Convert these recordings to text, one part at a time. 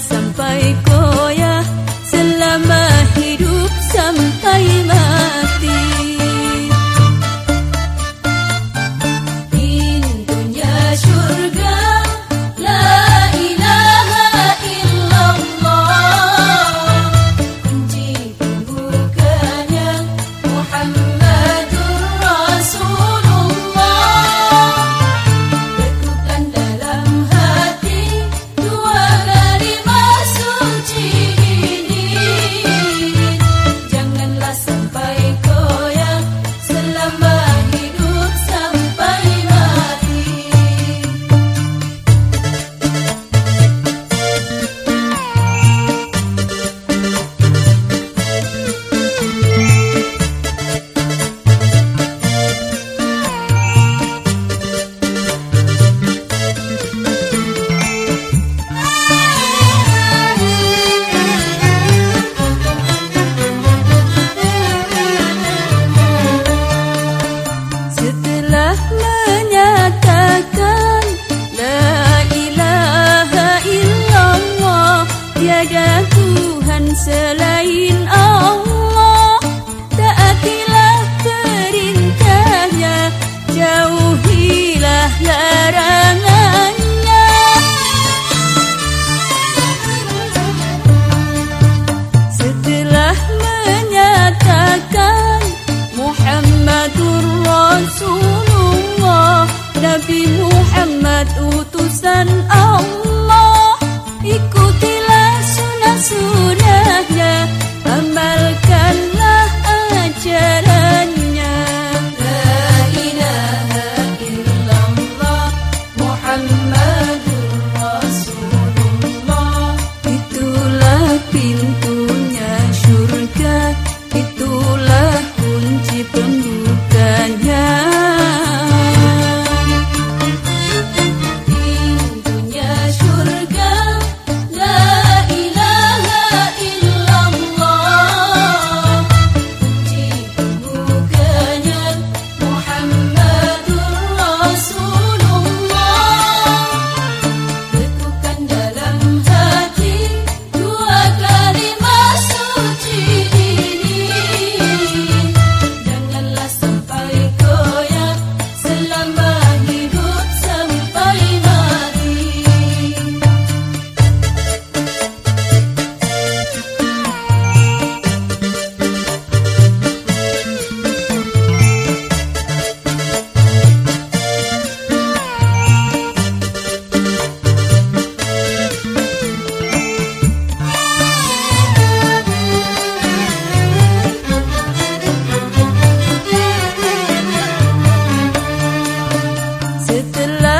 sampai koyah Selama hidup sampai mati Nabi Muhammad utusan Allah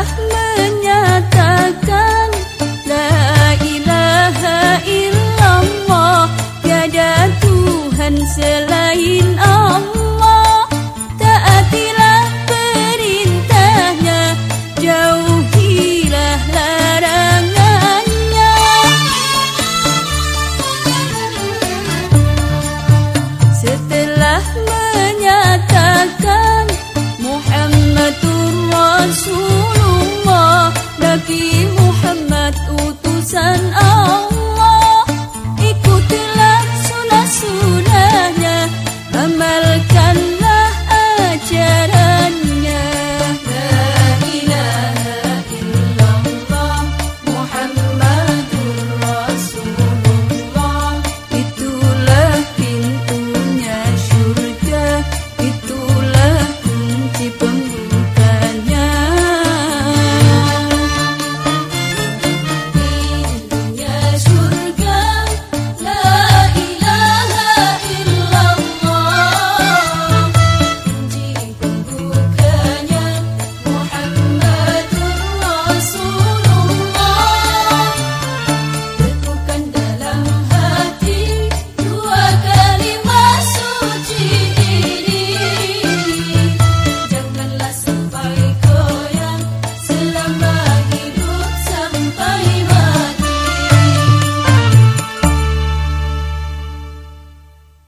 Mà sun. Oh.